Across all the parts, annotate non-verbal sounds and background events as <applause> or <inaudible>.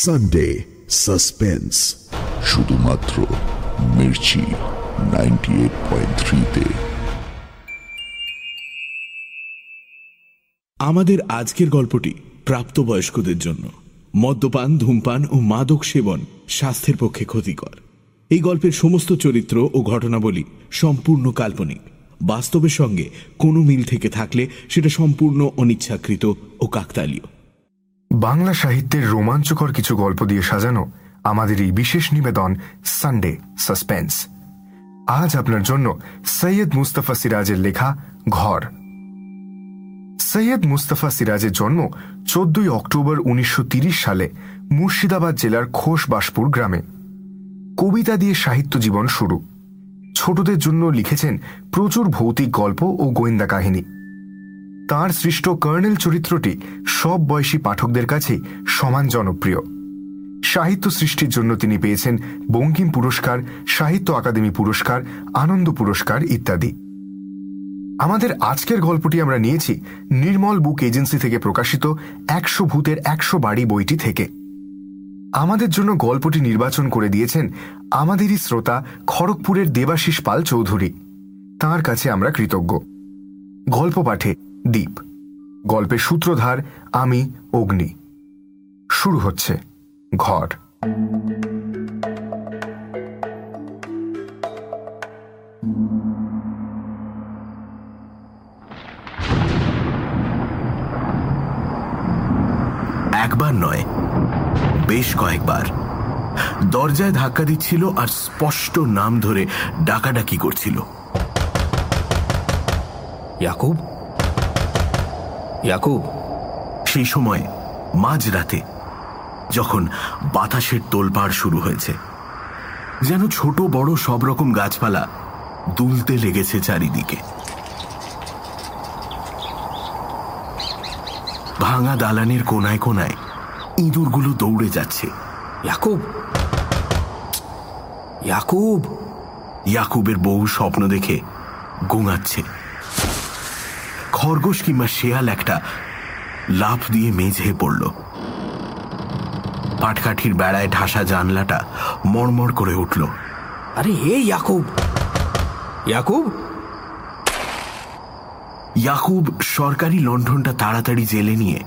Sunday suspense শুধুমাত্র Mirchi ninety eight point থ্রিতে। আমাদের আজকের গল্পটি প্রাপ্তবয়স্কদের জন্য। মদ্যপান ধূমপান ও মাদক সেবন স্বাস্থ্যের পক্ষে ক্ষতিকর। এই গল্পের সমস্ত চরিত্র ও ঘটনাবলী সম্পূর্ণ কাল্পনিক। বাস্তবের সঙ্গে কোনো মিল থেকে থাকলে সেটা সম্পূর্ণ অনিচ্ছাকৃত ও কাকতালীয়। বাংলা সাহিত্যের রোমাঞ্চকর কিছু গল্প দিয়ে সাজানো আমাদের এই বিশেষ নিবেদন সানডে সাসপেন্স আজ আপনার জন্য সৈয়দ মুস্তাফা সিরাজের লেখা ঘর। সৈয়দ মুস্তফা সিরাজের জন্ম চোদ্দই অক্টোবর উনিশশো সালে মুর্শিদাবাদ জেলার খোশবাসপুর গ্রামে। কবিতা দিয়ে সাহিত্য জীবন শুরু। ছোটদের জন্য লিখেছেন প্রচুর ভৌতিক গল্প ও গোয়েন্দা কাহিনী। তার সৃষ্ট কর্নেল চরিত্রটি সব বয়সী পাঠকদের কাছে সমান জনপ্রিয়। সাহিত্য সৃষ্টির জন্য তিনি পেয়েছেন বঙ্কিম পুরস্কার, সাহিত্য আকাদেমি পুরস্কার, আনন্দ পুরস্কার ইত্যাদি। আমাদের আজকের গল্পটি আমরা নিয়েছি নির্মল বুক এজেন্সি থেকে প্রকাশিত একশো ভূতের একশো বাড়ি বইটি থেকে। আমাদের জন্য গল্পটি নির্বাচন করে দিয়েছেন আমাদেরই শ্রোতা খড়গপুরের দেবাশিস পাল চৌধুরী। তার কাছে আমরা কৃতজ্ঞ। গল্প পাঠে দ্বীপ গল্পের সূত্রধার আমি, অগ্নি। শুরু হচ্ছে ঘর। একবার নয়, বেশ কয়েকবার। দরজায় ধাক্কা দিচ্ছিল আর স্পষ্ট নাম ধরে ডাকাডাকি করছিল। ইয়াকুব? ইয়াকুব? সেই সময় মাঝরাতে যখন বাতাসের তোলপাড় শুরু হয়েছে যেন ছোট বড় সব রকম গাছপালা দুলতে লেগেছে চারিদিকে। ভাঙা দালানের কোনায় কোনায় ইঁদুরগুলো দৌড়ে যাচ্ছে। ইয়াকুব? ইয়াকুব? ইয়াকুবের বউ স্বপ্ন দেখে গোঙাচ্ছে খরগোশ কিংবা শেয়াল একটা লাফ দিয়ে মেঝে পড়ল। পাটকাঠির বেড়ায় ঢাসা জানলাটা মড়মড় করে উঠল। আরে এ ইয়াকুব! ইয়াকুব! ইয়াকুব সরকারি লণ্ঠনটা তাড়াতাড়ি জেলে নিয়ে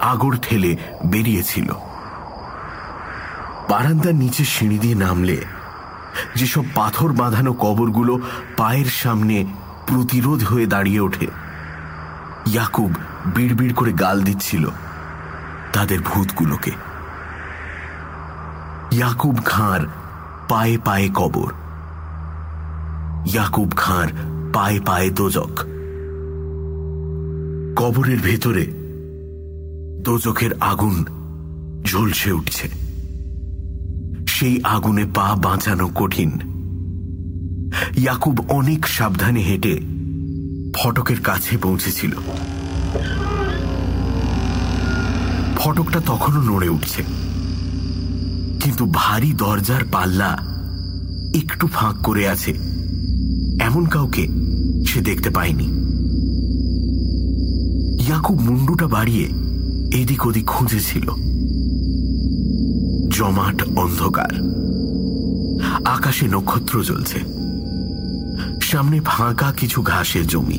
আগর ঠেলে বেরিয়েছিল। বারান্দার নিচে সিঁড়ি দিয়ে নামলে যেসব পাথর বাঁধানো কবরগুলো পায়ের সামনে প্রতিরোধ হয়ে দাঁড়িয়ে ওঠে ইয়াকুব বিড়বিড় করে গাল দিচ্ছিল তাদের ভূতগুলোকে। ইয়াকুব খাঁর পায়ে পায়ে কবর। ইয়াকুব খাঁর পায়ে পায়ে দোজক। কবরের ভেতরে দোজকের আগুন ঝলসে উঠছে। সেই আগুনে পা বাঁচানো কঠিন। ইয়াকুব অনেক সাবধানে হেঁটে ফটকের কাছে পৌঁছেছিল। ফটকটা তখনও নড়ে উঠছে। কিন্তু ভারী দরজার পাল্লা একটু ফাঁক করে আছে। এমন কাউকে সে দেখতে পায়নি। ইয়াকুব মুন্ডুটা বাড়িয়ে এদিক ওদিক খুঁজেছিল। জমাট অন্ধকার। আকাশে নক্ষত্র জ্বলছে। সামনে ফাঁকা কিছু ঘাসের জমি।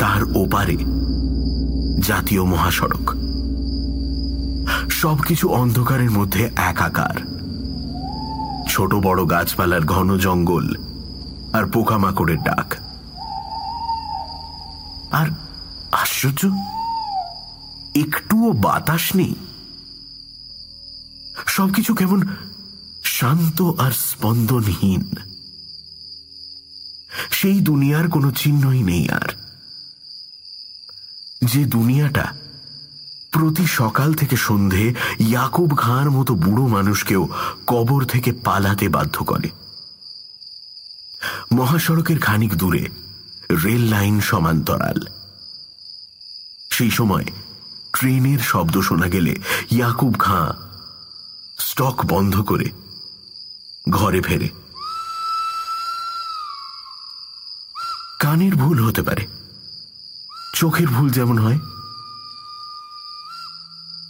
তার ওপারে জাতীয় মহাসড়ক। সবকিছু অন্ধকারের মধ্যে একাকার। ছোট বড় গাছপালার ঘন জঙ্গল আর পোকামাকড়ের ডাক। আর আশ্চর্য, একটুও বাতাস নেই। সবকিছু কেমন শান্ত আর স্পন্দনহীন। সেই দুনিয়ার কোনো চিহ্নই নেই আর। যে দুনিয়াটা প্রতি সকাল থেকে সন্ধে ইয়াকুব খাঁর মতো বুড়ো মানুষকেও কবর থেকে পালাতে বাধ্য করে। মহাসড়কের খানিক দূরে রেল লাইন সমান্তরাল। সেই সময় ট্রেনের শব্দ শোনা গেলে ইয়াকুব খাঁ স্টক বন্ধ করে ঘরে ফেরে। কানের ভুল হতে পারে। চোখের ভুল যেমন হয়।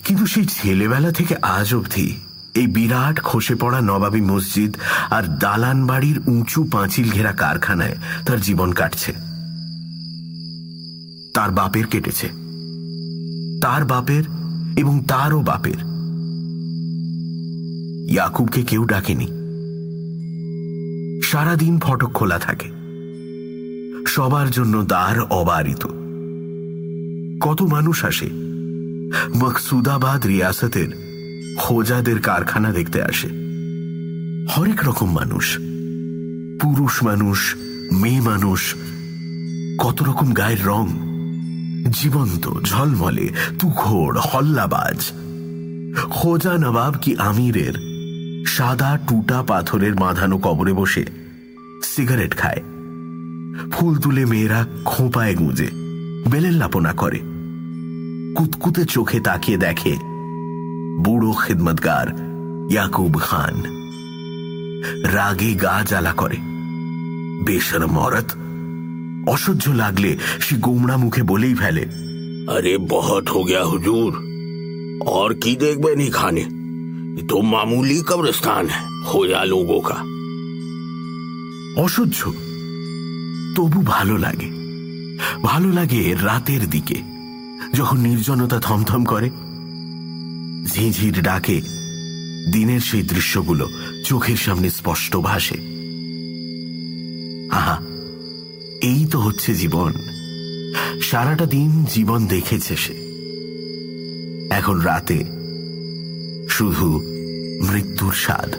কিন্তু সেই ছেলেবেলা থেকে আজ অবধি এই বিরাট খসে পড়া নবাবী মসজিদ আর দালান বাড়ির উঁচু পাঁচিল ঘেরা কারখানায় তার জীবন কাটছে। তার বাপের কেটেছে। তার বাপের এবং তারও বাপের। ইয়াকুবকে কেউ ডাকেনি। সারাদিন ফটক খোলা থাকে। সবার জন্য দ্বার অবারিত। কত মানুষ আসে। মকসুদাবাদ রিয়াসতের হোজাদের কারখানা দেখতে আসে। হরেক রকম মানুষ। পুরুষ মানুষ, মেয়ে মানুষ, কত রকম গায়ের রং। জীবন্ত, ঝলমলে তুখোড় হল্লাবাজ। হোজা নবাব কি আমিরের? সাদা টুটা পাথরের বাঁধানো কবরে বসে সিগারেট খায়। ফুল তুলে মেয়েরা খোঁপায় গুঁজে বেলের লাপনা করে কুতকুতে চোখে তাকিয়ে দেখে বুড়ো খিদমতগার ইয়াকুব খান রাগে গা জ্বালা করে বেশরম অরত অসহ্য লাগলে সে গোমড়া মুখে বলেই ফেলে अरे बहुत हो गया हुजूर और की देखबे नहीं खाने ये तो मामूली कब्रिस्तान है होया लोगों का অসহ্য তবু ভালো লাগে। ভালো লাগে রাতের দিকে, যখন নির্জনতা থমথম করে। ঝিঝির ডাকে দিনের সেই দৃশ্যগুলো চোখের সামনে স্পষ্ট ভাসে। আহা, এই তো হচ্ছে জীবন। সারাটা দিন জীবন দেখেছে সে। এখন রাতে শুধু মৃত্যুর স্বাদ,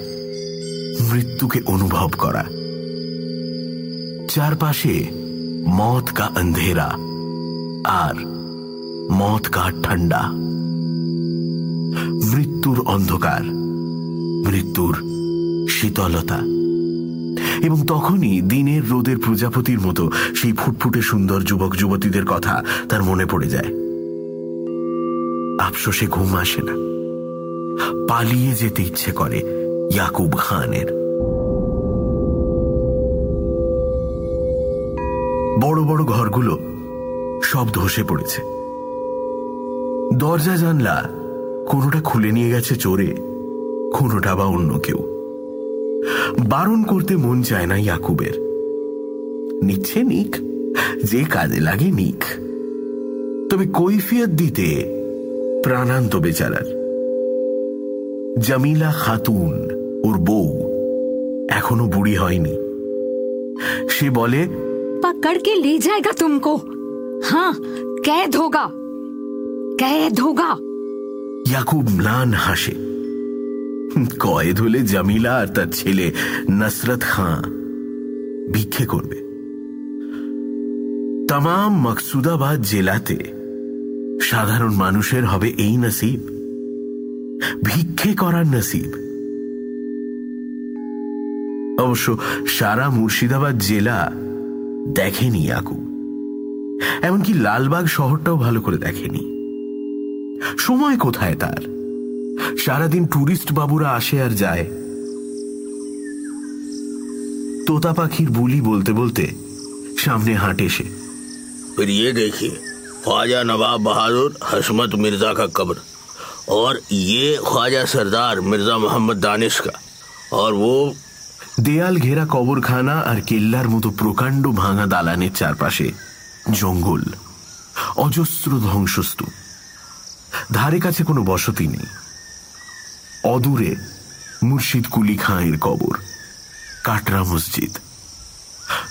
মৃত্যুকে অনুভব করা। চারপাশে মত কা অন্ধেরা আর মত কা ঠান্ডা। মৃত্যুর অন্ধকার, মৃত্যুর শীতলতা। এবং তখনই দিনের রোদের প্রজাপতির মতো সেই ফুটফুটে সুন্দর যুবক যুবতীদের কথা তার মনে পড়ে যায়। আফসোসে ঘুম আসে না। পালিয়ে যেতে ইচ্ছে করে ইয়াকুব খানের। বড় বড় ঘরগুলো সব ধসে পড়েছে। দরজা জানলা কোনোটা খুলে নিয়ে গেছে চোরে, কোনোটা বা অন্য কেউ। বারণ করতে মন চায় না ইয়াকুবের। নিচ্ছে নিক, যে কাজে লাগে নিক। তবে কৈফিয়ত দিতে প্রাণান্ত বেচারার। জামিলা খাতুন, ওর বউ, এখনও বুড়ি হয়নি। সে বলে पकड़ के ले जाएगा तुमको हाँ कैद होगा कैद होगा ইয়াকুব ম্লান হাসে কয়েদ হলে জামিলা আর তার ছেলে নসরত খাঁ ভিক্ষে করবে তাম মকসুদাবাদ জেলাতে সাধারণ মানুষের হবে এই নসিব ভিক্ষে করার নসিব অবশ্য সারা মুর্শিদাবাদ জেলা দেখেনি ইয়াকুব এমনকি লালবাগ শহরটাও ভালো করে দেখেনি সময় কোথায় তার সারাদিন টুরিস্ট বাবুরা আসে আর যায় তোতা পাখির বুলি বলতে বলতে সামনে হাঁটে সে फिर ये देखिए ख्वाजा नवाब बहादुर हसमत मिर्जा का कब्र और ये ख्वाजा सरदार मिर्जा मोहम्मद दानिश का और वो দেয়াল ঘেরা কবরখানা আর কেল্লার মতো প্রকাণ্ড ভাঙা দালানের চারপাশে জঙ্গল, অজস্র ধ্বংসস্তূপ। ধারে কাছে কোনো বসতি নেই। অদূরে মুর্শিদ কুলি খাঁয়ের কবর, কাটরা মসজিদ।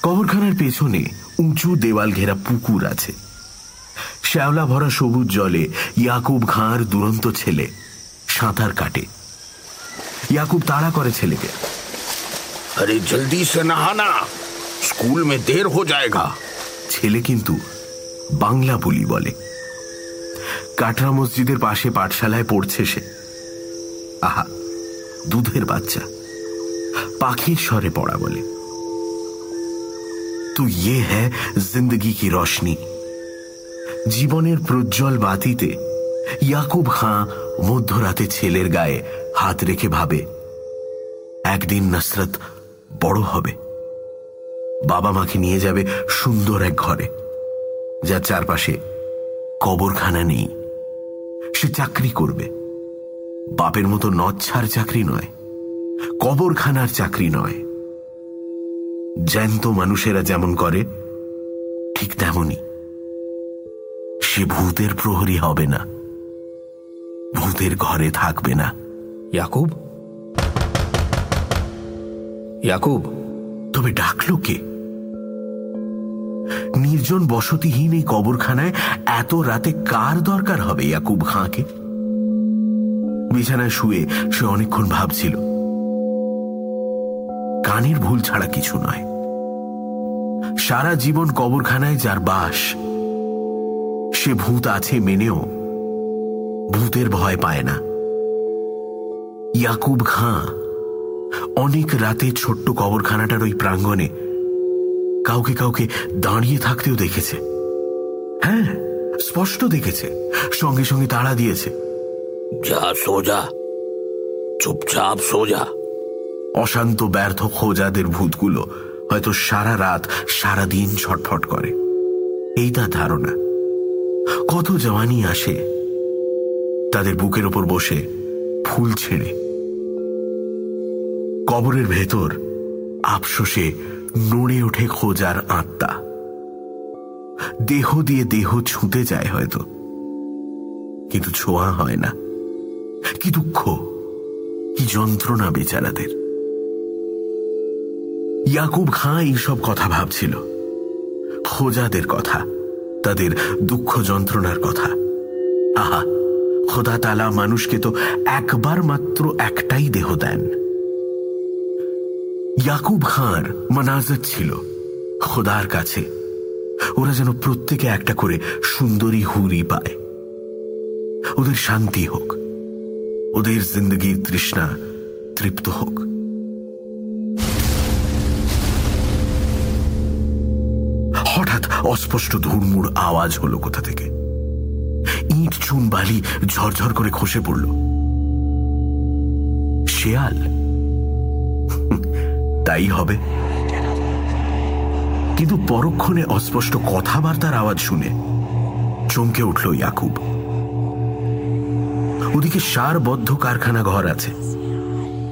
কবরখানার পেছনে উঁচু দেওয়াল ঘেরা পুকুর আছে। শ্যাওলা ভরা সবুজ জলে ইয়াকুব খাঁর দুরন্ত ছেলে সাঁতার কাটে। ইয়াকুব তাড়া করে ছেলেকে। अरे जल्दी से नहाना स्कूल में देर हो जाएगा ছেলে কিন্তু বাংলা বলি বলে কাটরা মসজিদের পাশে পাঠশালায় পড়ছে সে আহা দুধের বাচ্চা পাখির স্বরে পড়া বলে তো ইয়ে হ্যাঁ জিন্দগি কি রোশনি জীবনের প্রজ্জ্বল বাতিতে ইয়াকুব খাঁ মধ্যরাতে ছেলের গায়ে হাত রেখে ভাবে একদিন নসরত বড় হবে। বাবা মাকে নিয়ে যাবে সুন্দর এক ঘরে, যার চারপাশে কবরখানা নেই। সে চাকরি করবে। বাপের মতো নচ্ছার চাকরি নয়, কবরখানার চাকরি নয়। জ্যান্ত মানুষেরা যেমন করে, ঠিক তেমনই। সে ভূতের প্রহরী হবে না, ভূতের ঘরে থাকবে না। ইয়াকুব? ইয়াকুব তবে ডাকলো কে? নির্জন বসতিহীন এই কবরখানায় এত রাতে কার দরকার হবে ইয়াকুব খাঁকে? বিছানায় শুয়ে সে অনেকক্ষণ ভাবছিল। কানের ভুল ছাড়া কিছু নয়। সারা জীবন কবরখানায় যার বাস, সে ভূত আছে মেনেও ভূতের ভয় পায় না। ইয়াকুব খাঁ অনেক রাতে ছোট্ট কবরখানাটার ওই প্রাঙ্গণে কাউকে কাউকে দাঁড়িয়ে থাকতেও দেখেছে। হ্যাঁ স্পষ্ট দেখেছে। সঙ্গে সঙ্গে তাড়া দিয়েছে। যা সোজা। চুপচাপ সোজা। অশান্ত ব্যর্থ খোঁজাদের ভূতগুলো হয়তো সারা রাত সারা দিন ছটফট করে। এই তার ধারণা। কত জওয়ানি আসে তাদের বুকের ওপর বসে ফুল ছেড়ে। কবরের ভেতর আফসোসে নড়ে ওঠে খোঁজার আত্মা। দেহ দিয়ে দেহ ছুঁতে যায় হয়তো। কিন্তু ছোঁয়া হয় না। কি দুঃখ, কি যন্ত্রণা বেচারাদের। ইয়াকুব খাঁ এইসব কথা ভাবছিল। খোজাদের কথা, তাদের দুঃখ যন্ত্রণার কথা। আহা, খোদা তালা মানুষকে তো একবার মাত্র একটাই দেহ দেন। ইয়াকুব খাঁর মানাজত ছিল, খোদার কাছে। ওরা যেন প্রত্যেকে একটা করে সুন্দরী হুরি পায়। ওদের শান্তি হোক, ওদের জিন্দগির তৃষ্ণা তৃপ্ত হোক। হঠাৎ অস্পষ্ট ধুরমুর আওয়াজ হলো কোথা থেকে। ইট চুন বালি ঝরঝর করে খসে পড়ল। শেয়াল তাই হবে। কিন্তু পরক্ষণে অস্পষ্ট কথাবার্তার আওয়াজ শুনে চমকে উঠল ইয়াকুব। ওদিকে সারবদ্ধ কারখানা ঘর আছে।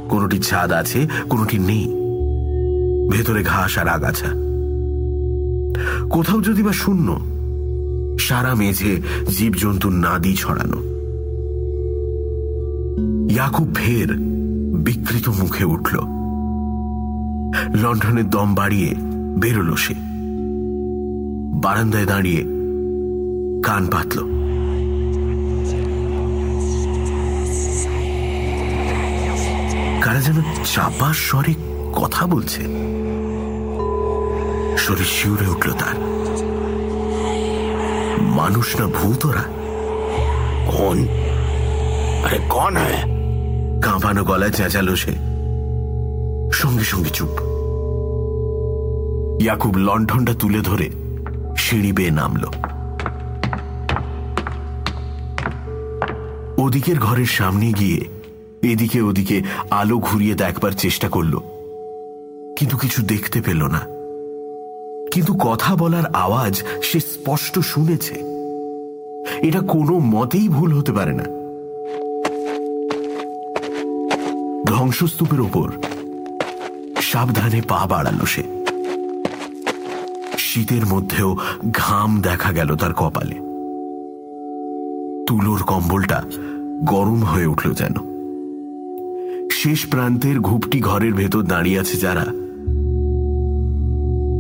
কোনোটি ছাদ আছে, কোনোটি নেই। ভেতরে ঘাস আর আগাছা। কোথাও যদি বা শূন্য, সারা মেঝে জীবজন্তুর নাদি ছড়ানো। ইয়াকুব ফের বিকৃত মুখে উঠল। লন্ডনের দম বাড়িয়ে বেরোল সে। বারান্দায় দাঁড়িয়ে কান পাতল। কারা যেন চাপা স্বরে কথা বলছে। শরীর শিউরে উঠল তার। মানুষ না ভূত ওরা? কোন? আরে কন হ্যাঁ? কাঁপানো গলায় চেঁচালো সে। সঙ্গে সঙ্গে চুপ। ইয়াকুব লণ্ঠনটা তুলে ধরে সিঁড়ি বেয়ে নামল। ওদিকের ঘরের সামনে গিয়ে এদিকে ওদিকে আলো ঘুরিয়ে দেখবার চেষ্টা করল। কিন্তু কিছু দেখতে পেল না। কিন্তু কথা বলার আওয়াজ সে স্পষ্ট শুনেছে। এটা কোনো মতেই ভুল হতে পারে না। ধ্বংসস্তূপের ওপর সাবধানে পা বাড়ালো সে। শীতের মধ্যেও ঘাম দেখা গেল তার কপালে। তুলোর কম্বলটা গরম হয়ে উঠল যেন। শেষ প্রান্তের ঘুপটি ঘরের ভেতর দাঁড়িয়ে আছে যারা।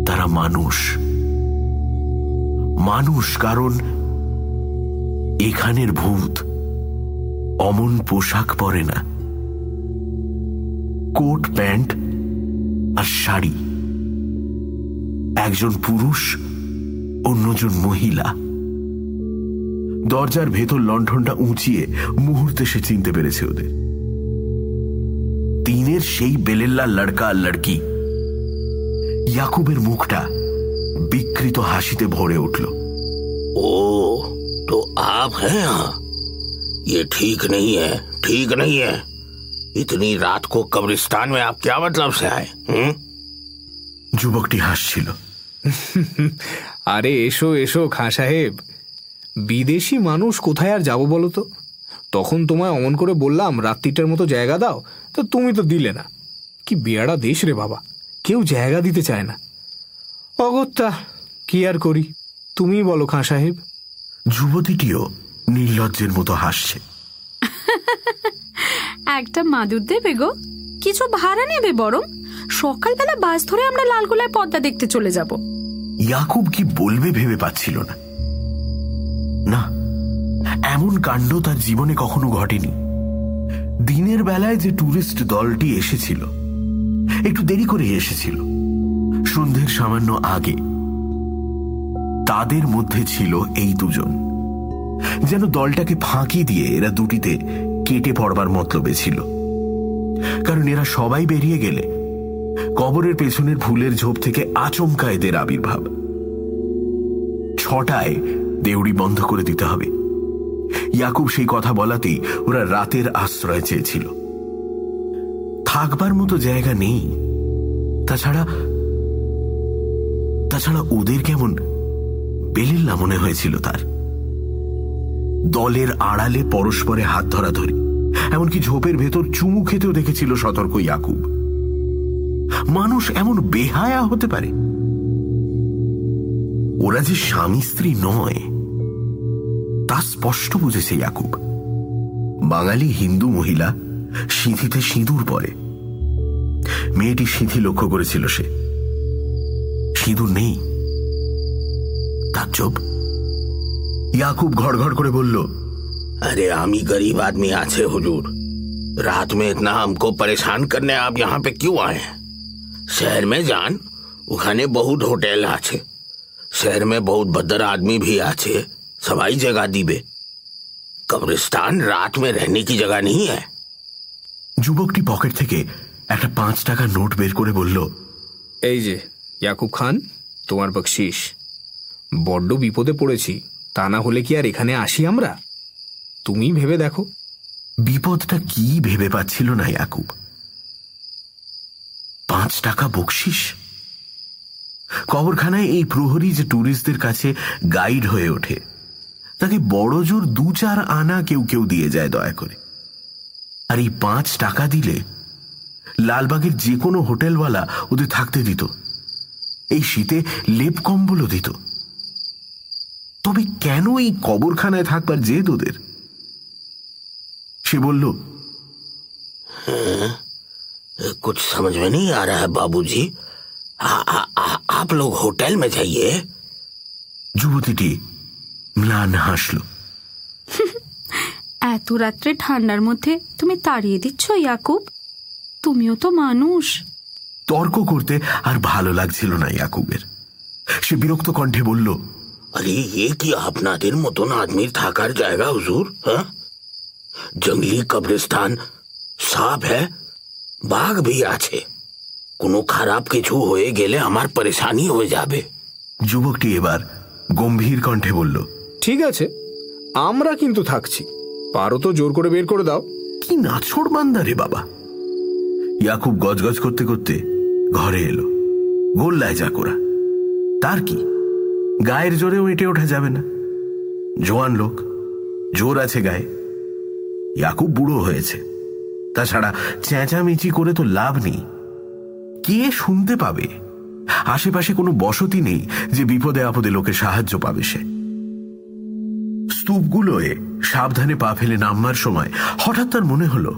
তারা মানুষ। মানুষ কারণ এখানের ভূত অমন পোশাক পরে না। কোট, প্যান্ট আর শাড়ি। একজন পুরুষ অন্যজন মহিলা দরজার ভেতর লণ্ঠনটা উঁচিয়ে মুহূর্তে সে চিনতে পেরেছে ওদের তিনের সেই বেলেল্লা লড়কা আর লড়কি ইয়াকুবের মুখটা বিকৃত হাসিতে ভরে উঠল ओ तो आप हैं यहाँ ये ठीक नहीं है ठीक नहीं है इतनी रात को कब्रिस्तान में आप क्या मतलब से आए हम्म? যুবকটি হাসছিল আরে এসো এসো খাঁ সাহেব। বিদেশি মানুষ কোথায় আর যাব বলো তো? তখন তোমায় অমন করে বললাম রাত্রিটার মতো জায়গা দাও তো তুমি তো দিলে না। কি বেয়ারা দেশ রে বাবা কেউ জায়গা দিতে চায় না। অগত্যা কি আর করি? তুমি বলো খাঁ সাহেব। যুবতীটিও নির্লজ্জের মতো হাসছে। একটা মাদুর দেবে গো। কিছু ভাড়া নেবে বরং? সকালবেলা বাস ধরে আমরা লালগোলায় পদ্মা দেখতে চলে যাব। ইয়াকুব কি বলবে ভেবে পাচ্ছিল না। না, এমন কাণ্ড তার জীবনে কখনো ঘটেনি। দিনের বেলায় যে ট্যুরিস্ট দলটি এসেছিল, একটু দেরি করে এসেছিল। সন্ধ্যের সামান্য আগে। তাদের মধ্যে ছিল এই দুজন। যেন দলটাকে ফাঁকি দিয়ে এরা দুটিতে কেটে পড়বার মতলবে ছিল। কারণ এরা সবাই বেরিয়ে গেলে কবরের পেছনের ফুলের ঝোপ থেকে আচমকা এদের আবির্ভাব। ছটায় দেউড়ি বন্ধ করে দিতে হবে। ইয়াকুব সেই কথা বলাতেই ওরা রাতের আশ্রয় চেয়েছিল। থাকবার মতো জায়গা নেই। তাছাড়া তাছাড়া ওদের কেমন বেলিল্লা মনে হয়েছিল তার। দলের আড়ালে পরস্পরে হাত ধরা ধরে এমনকি ঝোপের ভেতর চুমু খেতেও দেখেছিল সতর্ক ইয়াকুব। মানুষ এমন বেহায়া হতে পারে ওরা যে স্বামী স্ত্রী নয় তা স্পষ্ট বুঝেছে ইয়াকুব বাঙালি হিন্দু মহিলা সিঁথিতে সিঁদুর পরে মেয়েটি সিঁথি লক্ষ্য করেছিল সে সিঁদুর নেই তাজ্জব ইয়াকুব ঘড়ঘড় করে বলল अरे आमी गरीब आदमी आछे हुजूर रात में इतना हमको परेशान करने आप यहाँ पे क्यों आए हैं शहर में जान ওখানে বহুত হোটেল আছে शहर में बहुत भद्र आदमी भी আছে सवाई जगह दिबे कब्रिस्तान रात में रहने की जगह नहीं है যুবকটি পকেট থেকে একটা পাঁচ টাকার নোট বের করে বলল এই যে ইয়াকুব খান তোমার বকশিস বড্ড বিপদে পড়েছি তা না হলে কি আর এখানে আসি আমরা তুমি ভেবে দেখো বিপদটা কি ভেবে পাচ্ছিল না ইয়াকুব পাঁচ টাকা বকশিস? কবরখানায় এই প্রহরী যে ট্যুরিস্টদের কাছে গাইড হয়ে ওঠে। তাকে বড় জোর দু চার আনা কেউ কেউ দিয়ে যায় দয়া করে। আর এই পাঁচ টাকা দিলে লালবাগের যে কোনো হোটেলওয়ালা ওদের থাকতে দিত। এই শীতে লেপ কম্বলও দিত। তবে কেন এই কবরখানায় থাকবার জেদ ওদের? সে বলল कुछ समझ में नहीं आ रहा है बाबूजी आ, आ, आ, आप लोग होटल में जाइए যুবতীটি ম্লান হাসল এত রাত্রে ঠান্ডার মধ্যে তুমি তাড়িয়ে দিচ্ছ ইয়াকুব তুমিও তো মানুষ তর্ক করতে আর ভালো লাগছিল না ইয়াকুবের সে বিরক্ত কণ্ঠে বলল अरे ये কি আপনাদের মতন আদমির থাকার জায়গা হুজুর হ্যাঁ জঙ্গলি কবরিস্তান সাপ হ্যাঁ বাঘ भी আছে। কোনো খারাপ কিছু হয়ে গেলে আমার পরেশানি হয়ে যাবে। যুবকটি এবার গম্ভীর কণ্ঠে বলল ঠিক আছে আমরা কিন্তু থাকছি। পারো তো জোর করে বের করে দাও। কি নাছড় বান্দা রে বাবা। ইয়াকুব গজগজ করতে করতে ঘরে এলো। গোল্লায় যা করা তার কি? গায়ের জোরেও এঁটে ওঠা যাবে না। জোয়ান লোক জোর আছে গায়ে। ইয়াকুব বুড়ো হয়েছে। তাছাড়া চেঁচামেচি করে তো লাভ নেই। কে শুনতে পাবে? আশেপাশে কোনো বসতি নেই যে বিপদে আপদে লোকে সাহায্য পাবে সে। স্তূপগুলোয় সাবধানে পা ফেলে নামবার সময় হঠাৎ তার মনে হলো,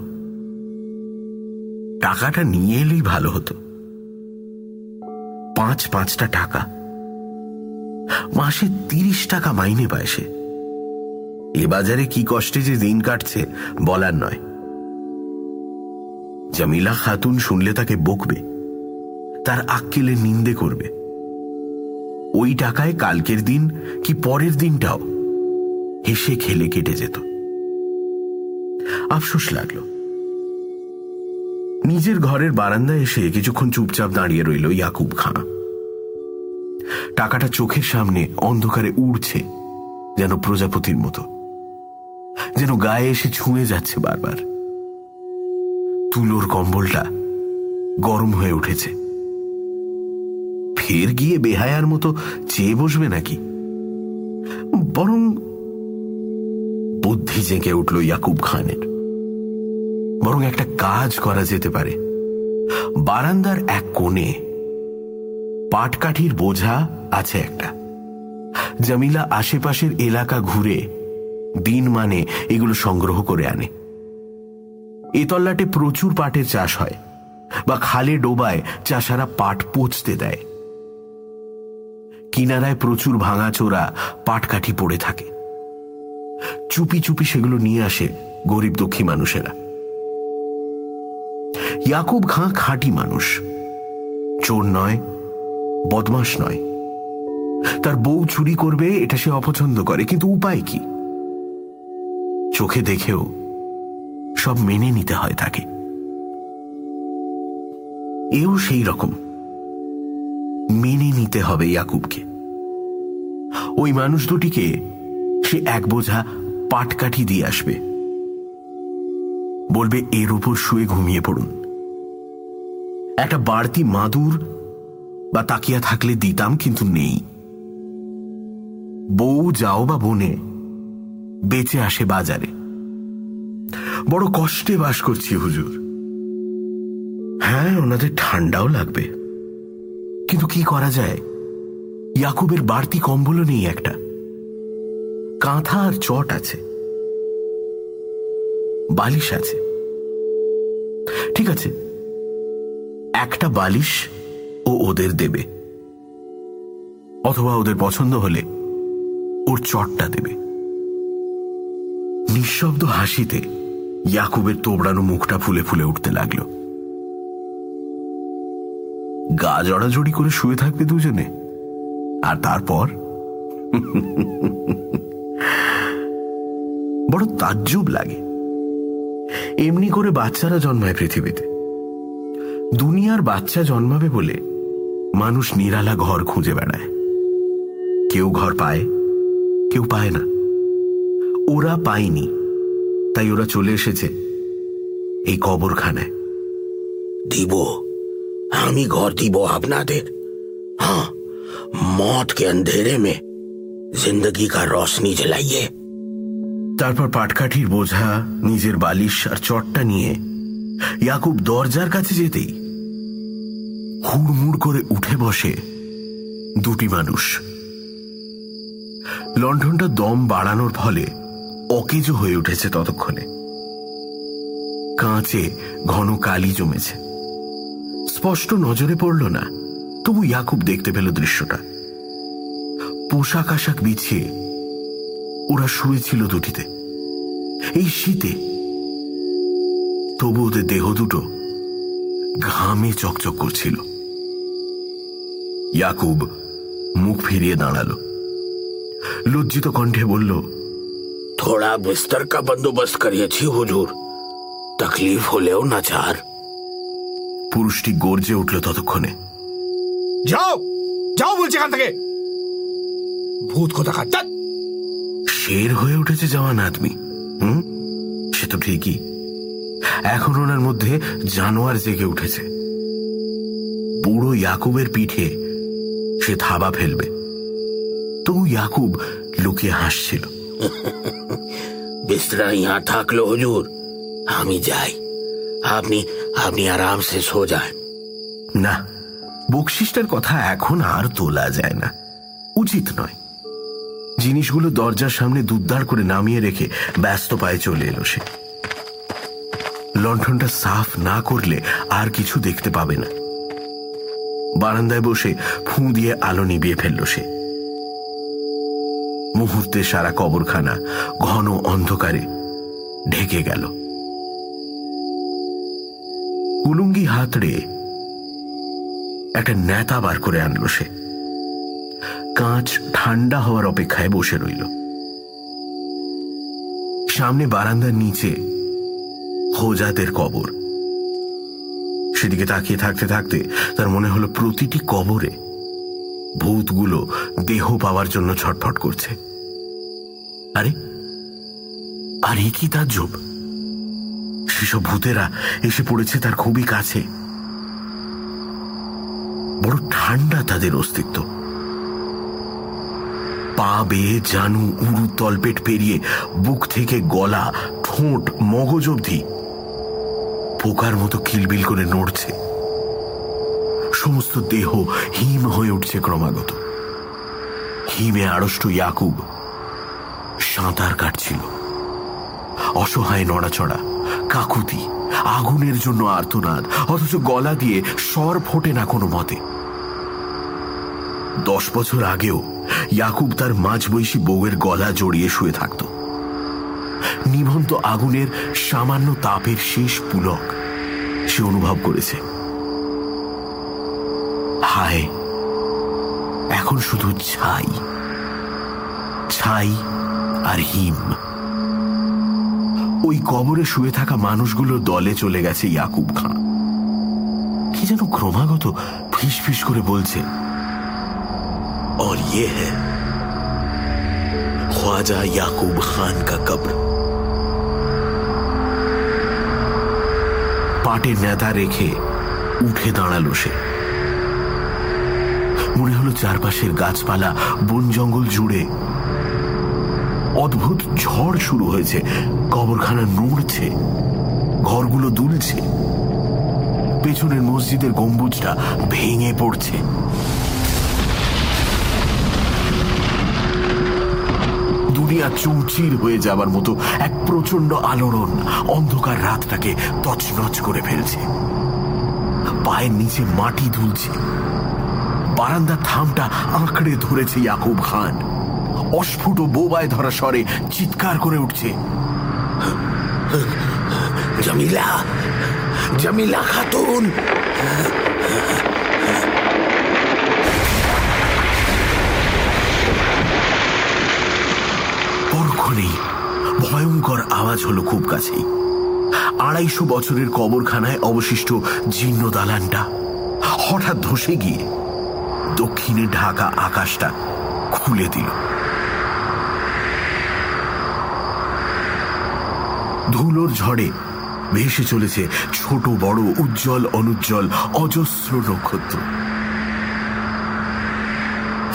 টাকাটা নিয়ে এলেই ভালো হতো। পাঁচ পাঁচটা টাকা। মাসে তিরিশ টাকা মাইনে পায় সে। এ বাজারে কি কষ্টে যে দিন কাটছে বলার নয়। জামিলা খাতুন শুনলে তাকে বকবে। তার আক্কেলে নিন্দে করবে। ওই টাকায় কালকের দিন কি পরের দিনটাও হেসে খেলে কেটে যেত। আফসোস লাগল। নিজের ঘরের বারান্দায় এসে কিছুক্ষণ চুপচাপ দাঁড়িয়ে রইল ইয়াকুব খাঁ। টাকাটা চোখের সামনে অন্ধকারে উড়ছে যেন প্রজাপতির মতো। যেন গায়ে এসে ছুঁয়ে যাচ্ছে বারবার। তুলোর কম্বলটা গরম হয়ে উঠেছে। ফের গিয়ে বেহায়ার মতো চেয়ে বসবে নাকি? বরং বুদ্ধি জেঁকে উঠল ইয়াকুব খানের। বরং একটা কাজ করা যেতে পারে। বারান্দার এক কোণে পাটকাঠির বোঝা আছে একটা। জামিলা আশেপাশের এলাকা ঘুরে দিন মানে এগুলো সংগ্রহ করে আনে। এ তল্লাটে প্রচুর পাটের চাষ হয় বা খালে ডোবায় চাষারা পাট পচতে দেয়। কিনারায় প্রচুর ভাঙাচোরা পাটকাঠি পড়ে থাকে। চুপি চুপি সেগুলো নিয়ে আসে গরিব দুঃখী মানুষেরা। ইয়াকুব খাঁ খাঁটি মানুষ। চোর নয় বদমাস নয়। তার বউ চুরি করবে, এটা সে অপছন্দ করে, কিন্তু উপায় কি? চোখে দেখেও সব মেনে নিতে হয় তাকে। এও সেই রকম। মেনে নিতে হবে ইয়াকুবকে। ওই মানুষ দুটিকে সে এক বোঝা পাটকাঠি দিয়ে আসবে। বলবে, এর উপর শুয়ে ঘুমিয়ে পড়ুন। একটা বাড়তি মাদুর বা তাকিয়া থাকলে দিতাম, কিন্তু নেই। বউ যাও বা বনে, বেঁচে আসে বাজারে। বড় কষ্টে বাস করছি, হুজুর। হ্যাঁ ওনাদের ঠান্ডাও লাগবে। কিন্তু কি করা যায়? ইয়াকুবের বাড়তি কম্বলও নেই একটা। কাঁথা আর চট আছে। বালিশ আছে। ঠিক আছে। একটা বালিশ ও ওদের দেবে। অথবা ওদের পছন্দ হলে ওর চটটা দেবে। নিঃশব্দ হাসিতে ইয়াকুবের তোবড়ানো মুখটা ফুলে ফুলে উঠতে লাগল। গা জড়াজড়ি করে শুয়ে থাকবে দুজনে, আর তারপর? বড় তাজ্জব লাগে। এমনি করে বাচ্চারা জন্মায় পৃথিবীতে। দুনিয়ার বাচ্চা জন্মাবে বলে মানুষ নিরালা ঘর খুঁজে বেড়ায়। কেউ ঘর পায়, কেউ পায় না। ওরা পায়নি তাই ওরা চলে এসেছে এই কবরখানায় দিব আমি ঘর দিব আপনাদের हाँ मौत के अंधेरे में जिंदगी का रोशनी जलाइए তারপর পাটকাঠির বোঝা নিজের বালিশ আর চটটা নিয়ে ইয়াকুব দরজার কাছে যেতেই হুড়মুড় করে উঠে বসে দুটি মানুষ লণ্ঠনটা দম বাড়ানোর ফলে অকেজো হয়ে উঠেছে ততক্ষণে। কাঁচে ঘন কালি জমেছে। স্পষ্ট নজরে পড়ল না, তবু ইয়াকুব দেখতে পেল দৃশ্যটা। পোশাক আশাক বিছিয়ে ওরা শুয়েছিল দুটিতে। এই শীতে তবু ওদের দেহ দুটো ঘামে চকচক করছিল। ইয়াকুব মুখ ফিরিয়ে দাঁড়াল। লজ্জিত কণ্ঠে বলল થોડા બિસ્તર કા বন্দোবস্ত করিয়েছি হুজুর। তকলিফ হলেও না চার। পুরুষটি গর্জে উঠল ততক্ষণে। যাও! যাও বলছে এখান থেকে। ভূত কোথাকার শের হয়ে উঠেছে জওয়ান আদমি। হুম? সে তো ঠিকই। এখন ওনার মধ্যে জানোয়ার জেগে উঠেছে। বুড়ো ইয়াকুবের পিঠে সে থাবা ফেলবে। তবু ইয়াকুব লুকিয়ে হাসছিল। <laughs> बिस्तरा यहाँ থাকলো হুজুর আমি যাই আপনি আপনি আরাম সে সো যান না বকশিসটার কথা এখন আর তোলা যায় না উচিত নয় জিনিসগুলো দরজার সামনে দুদ্দার করে নামিয়ে রেখে ব্যস্ত পায়ে চলে এলো সে লণ্ঠনটা সাফ না করলে আর কিছু দেখতে পাবে না বারান্দায় বসে ফুঁ দিয়ে আলো নিবিয়ে ফেলল সে মুহূর্তে সারা কবরখানা ঘন অন্ধকারে ঢেকে গেল। কুলুঙ্গি হাতড়ে একটা নেতা বার করে আনলো সে। কাঁচ ঠান্ডা হওয়ার অপেক্ষায় বসে রইল। সামনে বারান্দার নিচে হোজাদের কবর। সেদিকে তাকিয়ে থাকতে থাকতে তার মনে হলো প্রতিটি কবরে ভূতগুলো দেহ পাওয়ার জন্য ছটফট করছে। আরে, আর কি তার জব সেসব ভূতেরা এসে পড়েছে তার খুবই কাছে। বড় ঠান্ডা তাদের অস্তিত্ব। পা বেয়ে জানু, উরু, তলপেট পেরিয়ে বুক থেকে গলা, ঠোঁট, মগজ অবধি পোকার মতো কিলবিল করে নড়ছে। সমস্ত দেহ হিম হয়ে উঠছে ক্রমাগত। হিমে আড়ষ্ট ইয়াকুব সাঁতার কাটছিল। অসহায় নড়াচড়া, কাকুতি, আগুনের জন্য আর্তনাদ, অথচ গলা দিয়ে স্বর ফোটে না কোনো মতে। দশ বছর আগেও ইয়াকুব তার মাঝবয়সী বউয়ের গলা জড়িয়ে শুয়ে থাকত। নিভন্ত আগুনের সামান্য তাপের শেষ পুলক সে অনুভব করেছে। হায়, এখন শুধু ছাই। ছাই আর হিম ওই কবরে শুয়ে থাকা মানুষগুলোর দলে চলে গেছে ইয়াকুব খাঁ কি যেন ক্রমাগত ফিস ফিস করে বলছে और ये है ख्वाजा याकूब खान का कब्र পাটে নেতা রেখে উঠে দাঁড়ালো সে মনে হলো চারপাশের গাছপালা বন জঙ্গল জুড়ে অদ্ভুত ঝড় শুরু হয়েছে। কবরখানা নড়ছে। ঘরগুলো দুলছে। পেছনের মসজিদের গম্বুজটা ভেঙে পড়ছে। দুনিয়া চৌচির হয়ে যাবার মতো এক প্রচণ্ড আলোড়ন অন্ধকার রাতটাকে তছনছ করে ফেলছে। পায়ের নিচে মাটি দুলছে। বারান্দার থামটা আঁকড়ে ধরেছে ইয়াকুব খান। অস্ফুট বোবায় ধরা স্বরে চিৎকার করে উঠছে। জমিলা জমিলা খাতুন! পরক্ষণেই ভয়ঙ্কর আওয়াজ হলো খুব কাছেই। আড়াইশো বছরের কবরখানায় অবশিষ্ট জীর্ণ দালানটা হঠাৎ ধসে গিয়ে দক্ষিণে ঢাকা আকাশটা খুলে দিল। ধুলোর ঝড়ে ভেসে চলেছে ছোট বড় উজ্জ্বল অনুজ্জ্বল অজস্র নক্ষত্র।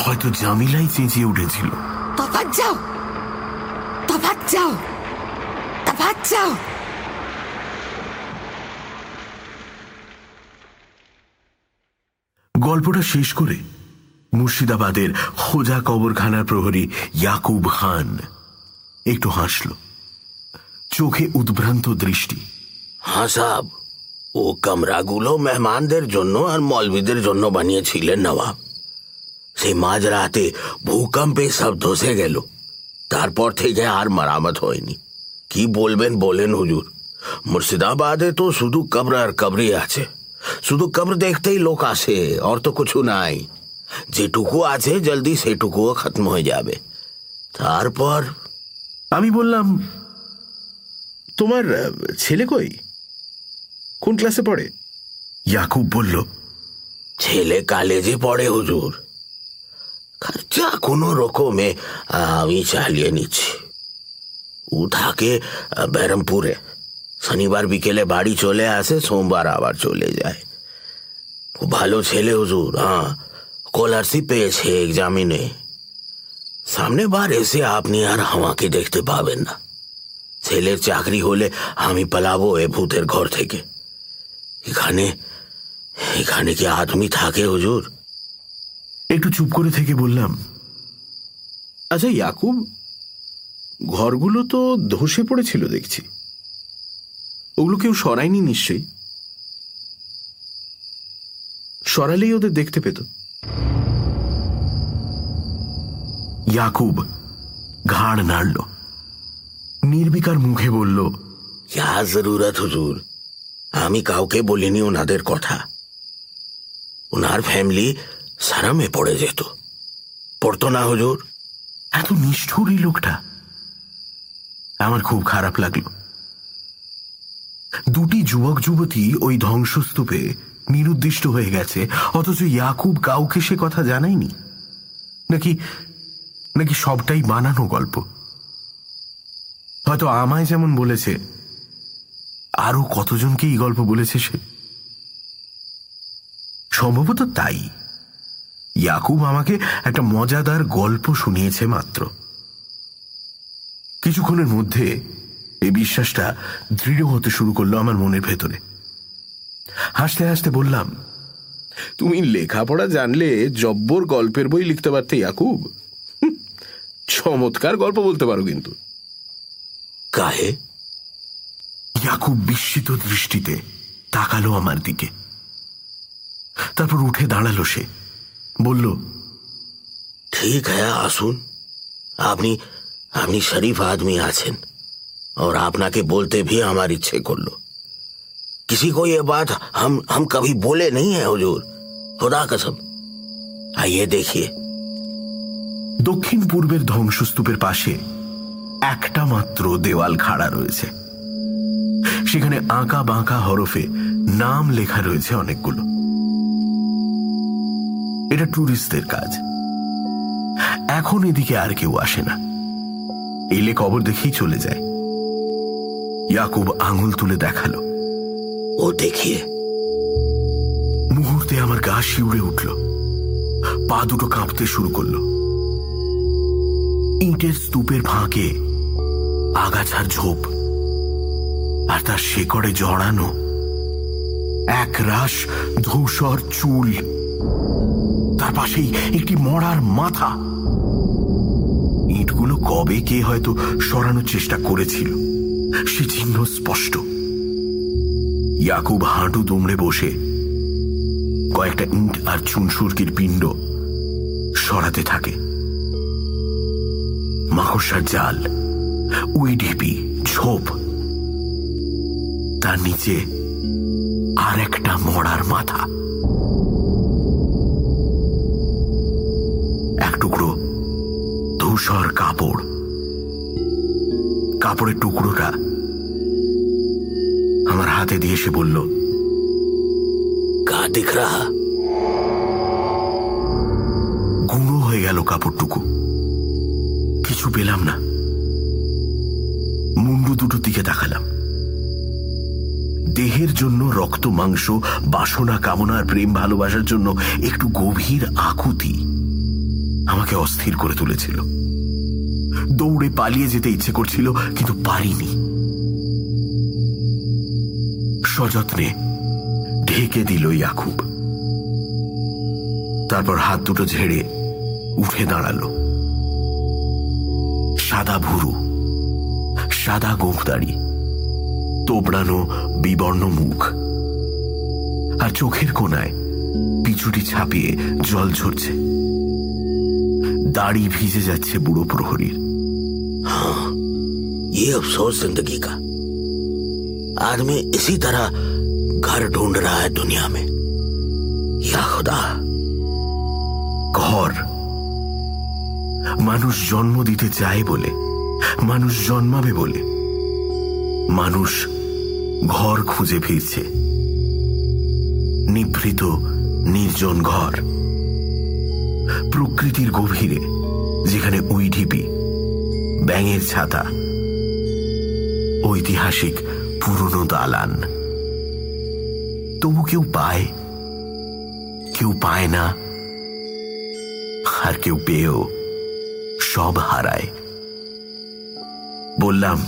হয়তো জামিলাই চেঁচিয়ে উঠেছিল। যাও! যাও! যাও! গল্পটা শেষ করে মুর্শিদাবাদের খোজা কবরখানার প্রহরী ইয়াকুব খান একটু হাসল। চোখে উদ্ভ্রান্ত দৃষ্টি। হ্যাঁ সাব ও কামরাগুলো মেহমানদের জন্য আর মলবিদের জন্য বানিয়েছিলেন নবাব। সেই মাঝরাতে ভূকম্পে সব ধসে গেল। তারপর থেকে আর মারামত হয়নি। কি বলবেন বলেন হুজুর। মুর্শিদাবাদে তো শুধু কবর আর কবরই আছে। শুধু কবর দেখতেই লোক আসে আর তো কিছু নাই। যেটুকু আছে জলদি সেটুকুও খতম হয়ে যাবে। তারপর আমি বললাম তোমার ছেলে কই? কোন ক্লাসে পড়ে? ইয়াকুব বলল ছেলে কালেজে পড়ে হুজুর। খরচা কোনো রকমে আমি চালিয়ে নিচ্ছি। ও থাকে আহ, বেরমপুরে শনিবার বিকেলে বাড়ি চলে আসে সোমবার আবার চলে যায়। খুব ভালো ছেলে হুজুর হ্যাঁ স্কলারশিপ পেয়েছে এক্সামিনে। সামনে বার এসে আপনি আর আমাকে দেখতে পাবেন না। ছেলের চাকরি হলে আমি পালাবো এ ভূতের ঘর থেকে। এখানে এখানে কি আদমি থাকে হুজুর? একটু চুপ করে থেকে বললাম। আচ্ছা ইয়াকুব, ঘরগুলো তো ধসে পড়েছিল দেখছি। ওগুলো কেউ সরায়নি নিশ্চয়ই? সরালেই ওদের দেখতে পেত। ইয়াকুব ঘাড় নাড়ল। নির্বিকার মুখে বলল জরুরত হুজুর আমি কাউকে বলিনি ওনাদের কথা। ওনার ফ্যামিলি সারামে পড়ে যেত। পড়তো না হুজুর। এত নিষ্ঠুর লোকটা। আমার খুব খারাপ লাগল। দুটি যুবক যুবতী ওই ধ্বংসস্তূপে নিরুদ্দিষ্ট হয়ে গেছে অথচ ইয়াকুব কাউকে সে কথা জানায়নি? নাকি নাকি সবটাই বানানো গল্প? হয়তো আমায় যেমন বলেছে, আরও কতজনকে এই গল্প বলেছে সে। সম্ভবত তাই। ইয়াকুব আমাকে একটা মজাদার গল্প শুনিয়েছে মাত্র। কিছুক্ষণের মধ্যে এই বিশ্বাসটা দৃঢ় হতে শুরু করল আমার মনের ভেতরে। হাসতে হাসতে বললাম, তুমি লেখাপড়া জানলে জব্বর গল্পের বই লিখতে পারতে ইয়াকুব? চমৎকার গল্প বলতে পারো কিন্তু। काहे ইয়াকুব বিস্মিত দৃষ্টিতে তাকালো আমার দিকে তারপর উঠে দাঁড়ালো সে বলল ठीक है आसुन আপনি আপনি শরীফ आदमी আছেন और আপনাকে बोलते भी हमार इच्छे করলো किसी को ये बात हम हम कभी बोले नहीं है हुजूर खुदा कसम आइए देखिए দক্ষিণ পূর্বের ধ্বংসস্তূপের পাশে একটা মাত্র দেওয়াল খাড়া রয়েছে। সেখানে আঁকা বাঁকা হরফে নাম লেখা রয়েছে অনেকগুলো। এটা ট্যুরিস্টদের কাজ। এখন এদিকে আর কেউ আসে না। এলে কবর দেখেই চলে যায়। ইয়াকুব আঙুল তুলে দেখাল। ও দেখিয়ে। মুহূর্তে আমার গা শিউড়ে উঠল। পা দুটো কাঁপতে শুরু করল। ইটের স্তূপের ফাঁকে আগাছার ঝোপ আর তার শেকড়ে জড়ানো এক রাশ ধূসর চুল। তার পাশেই একটি মরার মাথা। ইটগুলো কবে কে হয়তো সরানোর চেষ্টা করেছিল, সে চিহ্ন স্পষ্ট। ইয়াকুব হাঁটু দুমড়ে বসে। কয়েকটা ইট আর চুনসুরকির পিণ্ড সরাতে থাকে। মাকড়সার জাল ওই ঢিপি ঝোপ। তার নিচে আর একটা মরার মাথা। এক টুকরো ধূসর কাপড়। কাপড়ের টুকরোটা আমার হাতে দিয়ে সে বলল কা দিক রাহা গুঁড়ো হয়ে গেল কাপড়টুকু। কিছু পেলাম না। মুন্ডু দুটোর দিকে তাকালাম। দেহের জন্য রক্ত, মাংস, বাসনা কামনার প্রেম ভালোবাসার জন্য একটু গভীর আকুতি আমাকে অস্থির করে তুলেছিল। দৌড়ে পালিয়ে যেতে ইচ্ছে করছিল, কিন্তু পারিনি। সযত্নে ঢেকে দিল ইয়াকুব তারপর হাত দুটো ঝেড়ে উঠে দাঁড়াল। সাদা ভুরু। সাদা গোঁফদাড়ি তোবড়ানো বিবর্ণ মুখ আর চোখের কোনায় পিছুটি ছাপিয়ে জল ঝরছে দাড়ি ভিজে যাচ্ছে বুড়ো প্রহরীর ये अफसोस जिंदगी का आदमी इसी तरह घर ढूंढ रहा है दुनिया में या खुदा ঘর মানুষ জন্ম দিতে চায় বলে মানুষ জন্মাবে বলে। মানুষ ঘর খুঁজে ফিরছে। নিভৃত, নির্জন ঘর। প্রকৃতির গভীরে, যেখানে উই ঢিপি ব্যাঙের ছাতা, ঐতিহাসিক পুরনো দালান। তবু কেউ পায় কেউ পায় না, আর কেউ পেয়েও সব হারায়। বললাম,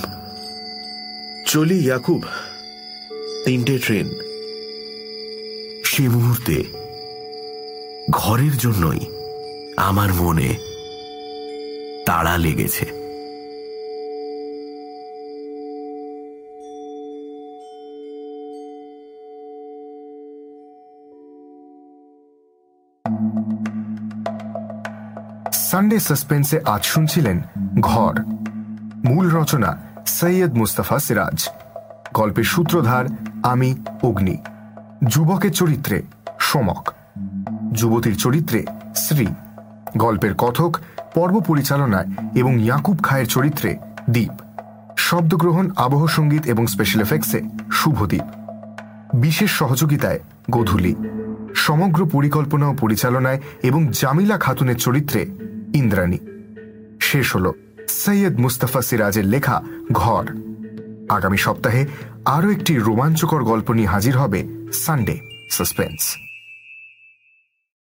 চলি ইয়াকুব, তিনটে ট্রেন। সে মুহূর্তে ঘরের জন্যই আমার মনে তাড়া লেগেছে। সানডে সাসপেন্সে আজ শুনছিলেন ঘর। মূল রচনা সৈয়দ মুস্তাফা সিরাজ। গল্পের সূত্রধার আমি, অগ্নি। যুবকের চরিত্রে সমক। যুবতীর চরিত্রে শ্রী গল্পের কথক, পর্ব পরিচালনায় এবং ইয়াকুব খায়ের চরিত্রে দ্বীপ শব্দগ্রহণ, আবহ সংগীত এবং স্পেশাল এফেক্টসে শুভদ্বীপ বিশেষ সহযোগিতায় গোধূলি। সমগ্র পরিকল্পনা ও পরিচালনায় এবং জামিলা খাতুনের চরিত্রে ইন্দ্রাণী। শেষ হল সৈয়দ মুস্তাফা সিরাজের লেখা ঘর। আগামী সপ্তাহে আরও একটি রোমাঞ্চকর গল্প নিয়ে হাজির হবে সানডে সাসপেন্স